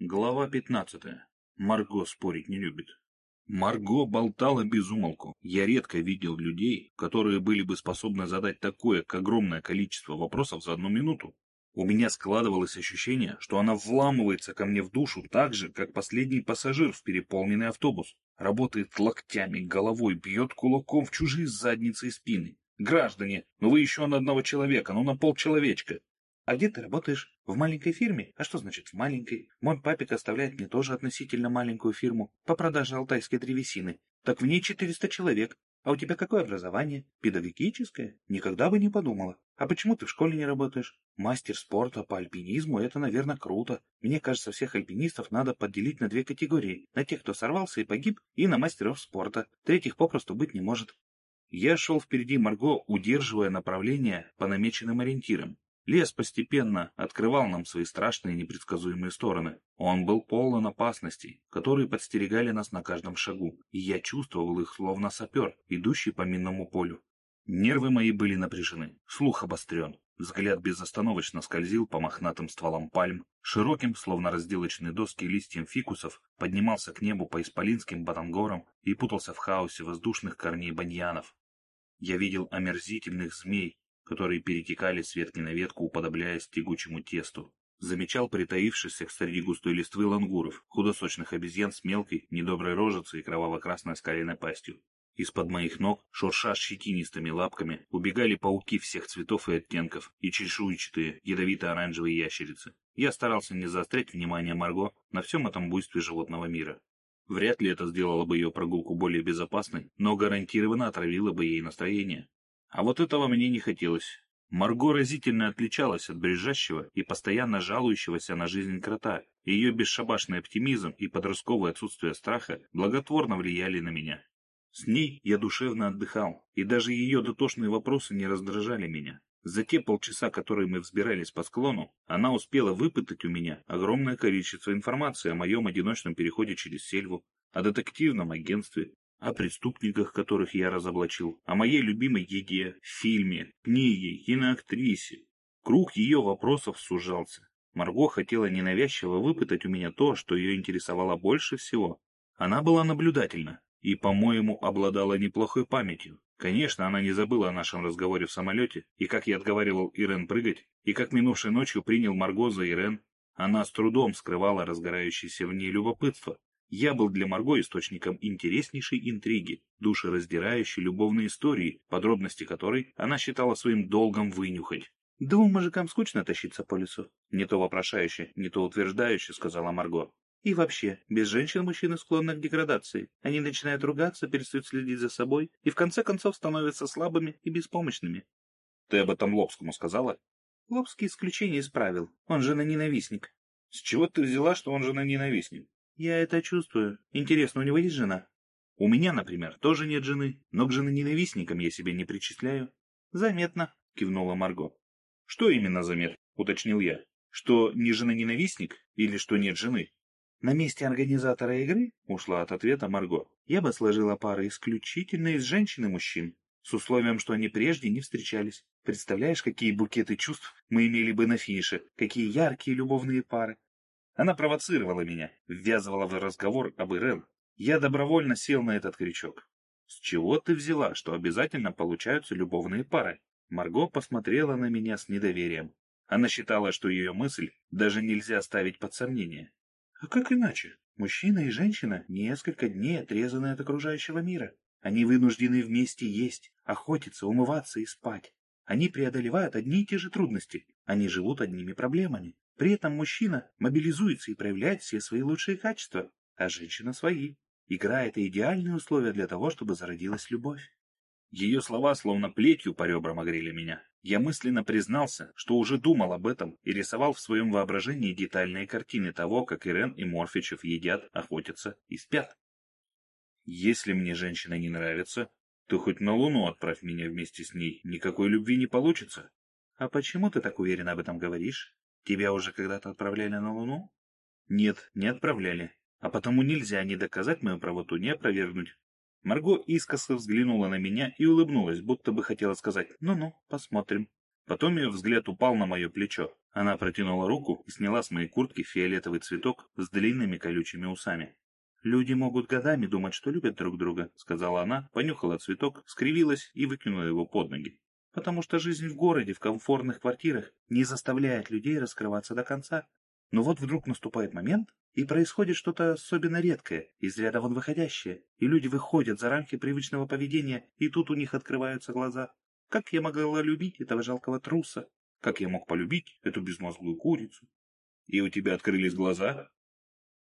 Глава пятнадцатая. Марго спорить не любит. Марго болтала без умолку. Я редко видел людей, которые были бы способны задать такое огромное количество вопросов за одну минуту. У меня складывалось ощущение, что она вламывается ко мне в душу так же, как последний пассажир в переполненный автобус. Работает локтями, головой, бьет кулаком в чужие задницы и спины. Граждане, ну вы еще на одного человека, ну на полчеловечка. А где ты работаешь? В маленькой фирме? А что значит в маленькой? Мой папик оставляет мне тоже относительно маленькую фирму по продаже алтайской древесины. Так в ней 400 человек. А у тебя какое образование? Педагогическое? Никогда бы не подумала. А почему ты в школе не работаешь? Мастер спорта по альпинизму – это, наверное, круто. Мне кажется, всех альпинистов надо поделить на две категории. На тех, кто сорвался и погиб, и на мастеров спорта. Третьих попросту быть не может. Я шел впереди Марго, удерживая направление по намеченным ориентирам. Лес постепенно открывал нам свои страшные непредсказуемые стороны. Он был полон опасностей, которые подстерегали нас на каждом шагу, и я чувствовал их словно сапер, идущий по минному полю. Нервы мои были напряжены, слух обострен, взгляд безостановочно скользил по мохнатым стволам пальм, широким, словно разделочные доски листьям фикусов, поднимался к небу по исполинским батангорам и путался в хаосе воздушных корней баньянов. Я видел омерзительных змей, которые перетекали с ветки на ветку, уподобляясь тягучему тесту. Замечал притаившихся среди густой листвы лангуров, худосочных обезьян с мелкой, недоброй рожицей и кроваво-красной скаленной пастью. Из-под моих ног, шурша щетинистыми лапками, убегали пауки всех цветов и оттенков и чешуйчатые, ядовито-оранжевые ящерицы. Я старался не заострять внимание Марго на всем этом буйстве животного мира. Вряд ли это сделало бы ее прогулку более безопасной, но гарантированно отравило бы ей настроение. А вот этого мне не хотелось. Марго разительно отличалась от брежащего и постоянно жалующегося на жизнь крота. Ее бесшабашный оптимизм и подростковое отсутствие страха благотворно влияли на меня. С ней я душевно отдыхал, и даже ее дотошные вопросы не раздражали меня. За те полчаса, которые мы взбирались по склону, она успела выпытать у меня огромное количество информации о моем одиночном переходе через сельву, о детективном агентстве, о преступниках, которых я разоблачил, о моей любимой еде, фильме, книге, киноактрисе. Круг ее вопросов сужался. Марго хотела ненавязчиво выпытать у меня то, что ее интересовало больше всего. Она была наблюдательна и, по-моему, обладала неплохой памятью. Конечно, она не забыла о нашем разговоре в самолете, и как я отговаривал Ирен прыгать, и как минувшей ночью принял Марго за Ирен. Она с трудом скрывала разгорающееся в ней любопытство, я был для Марго источником интереснейшей интриги, душераздирающей любовной истории, подробности которой она считала своим долгом вынюхать. «Двум мужикам скучно тащиться по лесу», — не то вопрошающе, не то утверждающе, сказала Марго. «И вообще, без женщин мужчины склонны к деградации. Они начинают ругаться, перестают следить за собой и в конце концов становятся слабыми и беспомощными». «Ты об этом Лобскому сказала?» «Лобский исключение из правил. Он же на ненавистник». «С чего ты взяла, что он же на ненавистник?» Я это чувствую. Интересно, у него есть жена? У меня, например, тоже нет жены, но к жены-ненавистникам я себя не причисляю. Заметно, кивнула Марго. Что именно заметно? Уточнил я. Что не жена-ненавистник или что нет жены? На месте организатора игры, ушла от ответа Марго, я бы сложила пары исключительно из женщин и мужчин, с условием, что они прежде не встречались. Представляешь, какие букеты чувств мы имели бы на финише, какие яркие любовные пары. Она провоцировала меня, ввязывала в разговор об Ирен. Я добровольно сел на этот крючок. «С чего ты взяла, что обязательно получаются любовные пары?» Марго посмотрела на меня с недоверием. Она считала, что ее мысль даже нельзя ставить под сомнение. «А как иначе? Мужчина и женщина несколько дней отрезаны от окружающего мира. Они вынуждены вместе есть, охотиться, умываться и спать. Они преодолевают одни и те же трудности. Они живут одними проблемами. При этом мужчина мобилизуется и проявляет все свои лучшие качества, а женщина свои. Игра — это идеальные условия для того, чтобы зародилась любовь. Ее слова словно плетью по ребрам огрели меня. Я мысленно признался, что уже думал об этом и рисовал в своем воображении детальные картины того, как Ирен и Морфичев едят, охотятся и спят. Если мне женщина не нравится, то хоть на Луну отправь меня вместе с ней, никакой любви не получится. А почему ты так уверенно об этом говоришь? Тебя уже когда-то отправляли на Луну? Нет, не отправляли. А потому нельзя ни доказать мою правоту, ни опровергнуть. Марго искоса взглянула на меня и улыбнулась, будто бы хотела сказать «ну-ну, посмотрим». Потом ее взгляд упал на мое плечо. Она протянула руку и сняла с моей куртки фиолетовый цветок с длинными колючими усами. «Люди могут годами думать, что любят друг друга», — сказала она, понюхала цветок, скривилась и выкинула его под ноги. «Потому что жизнь в городе, в комфортных квартирах, не заставляет людей раскрываться до конца. Но вот вдруг наступает момент, и происходит что-то особенно редкое, из ряда вон выходящее, и люди выходят за рамки привычного поведения, и тут у них открываются глаза. Как я могла любить этого жалкого труса? Как я мог полюбить эту безмозглую курицу? И у тебя открылись глаза?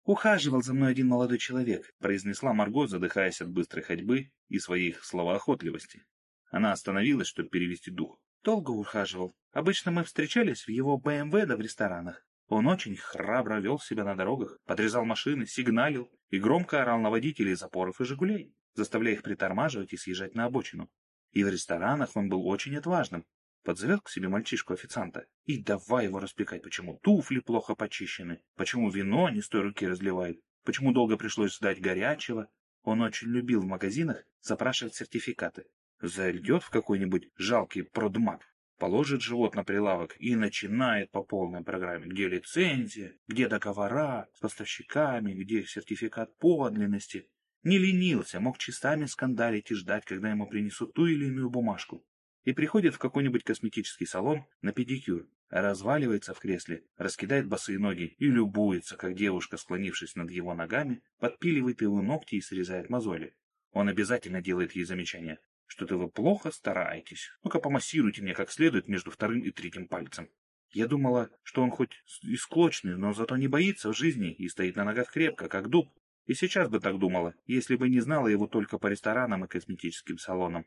«Ухаживал за мной один молодой человек», — произнесла Марго, задыхаясь от быстрой ходьбы и своих словоохотливости. Она остановилась, чтобы перевести дух. «Долго ухаживал. Обычно мы встречались в его БМВ да в ресторанах. Он очень храбро вел себя на дорогах, подрезал машины, сигналил и громко орал на водителей запоров и «Жигулей», заставляя их притормаживать и съезжать на обочину. И в ресторанах он был очень отважным, подзовет к себе мальчишку-официанта и давай его распекать, почему туфли плохо почищены, почему вино не с той руки разливает, почему долго пришлось ждать горячего. Он очень любил в магазинах запрашивать сертификаты. Зайдет в какой-нибудь жалкий продмаг, положит живот на прилавок и начинает по полной программе, где лицензия, где договора с поставщиками, где сертификат подлинности. Не ленился, мог часами скандалить и ждать, когда ему принесут ту или иную бумажку и приходит в какой-нибудь косметический салон на педикюр, разваливается в кресле, раскидает босые ноги и любуется, как девушка, склонившись над его ногами, подпиливает его ногти и срезает мозоли. Он обязательно делает ей замечание. Что-то вы плохо стараетесь. Ну-ка помассируйте мне как следует между вторым и третьим пальцем. Я думала, что он хоть и склочный, но зато не боится в жизни и стоит на ногах крепко, как дуб. И сейчас бы так думала, если бы не знала его только по ресторанам и косметическим салонам.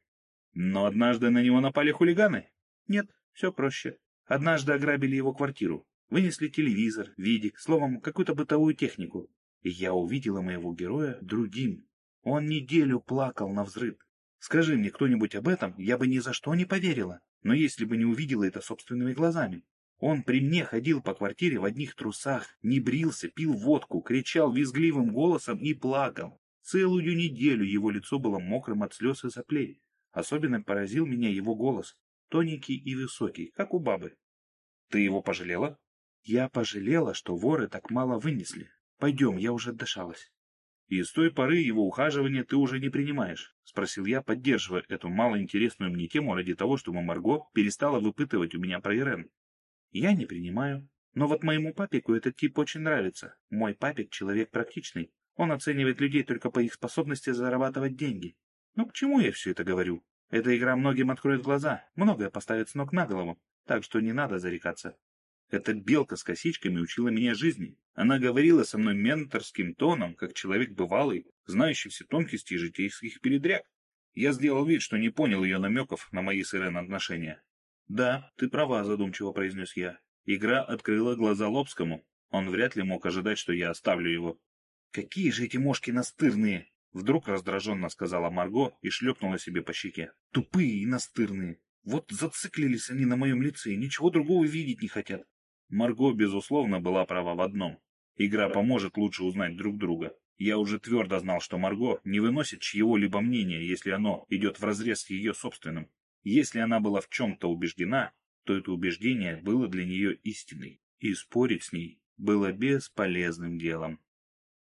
Но однажды на него напали хулиганы? Нет, все проще. Однажды ограбили его квартиру. Вынесли телевизор, видик, словом, какую-то бытовую технику. И я увидела моего героя другим. Он неделю плакал на взрыв. Скажи мне кто-нибудь об этом, я бы ни за что не поверила. Но если бы не увидела это собственными глазами. Он при мне ходил по квартире в одних трусах, не брился, пил водку, кричал визгливым голосом и плакал. Целую неделю его лицо было мокрым от слез и соплей. Особенно поразил меня его голос, тоненький и высокий, как у бабы. Ты его пожалела? Я пожалела, что воры так мало вынесли. Пойдем, я уже отдышалась. И с той поры его ухаживания ты уже не принимаешь? Спросил я, поддерживая эту малоинтересную мне тему ради того, чтобы Марго перестала выпытывать у меня про Ирен. Я не принимаю. Но вот моему папику этот тип очень нравится. Мой папик человек практичный. Он оценивает людей только по их способности зарабатывать деньги. Ну к чему я все это говорю? Эта игра многим откроет глаза, многое поставит с ног на голову, так что не надо зарекаться. Эта белка с косичками учила меня жизни. Она говорила со мной менторским тоном, как человек бывалый, знающий все тонкости житейских передряг. Я сделал вид, что не понял ее намеков на мои с Ирен отношения. «Да, ты права», — задумчиво произнес я. Игра открыла глаза Лобскому. Он вряд ли мог ожидать, что я оставлю его. «Какие же эти мошки настырные!» Вдруг раздраженно сказала Марго и шлепнула себе по щеке. Тупые и настырные. Вот зациклились они на моем лице и ничего другого видеть не хотят. Марго, безусловно, была права в одном. Игра поможет лучше узнать друг друга. Я уже твердо знал, что Марго не выносит чьего-либо мнения, если оно идет вразрез с ее собственным. Если она была в чем-то убеждена, то это убеждение было для нее истиной, и спорить с ней было бесполезным делом.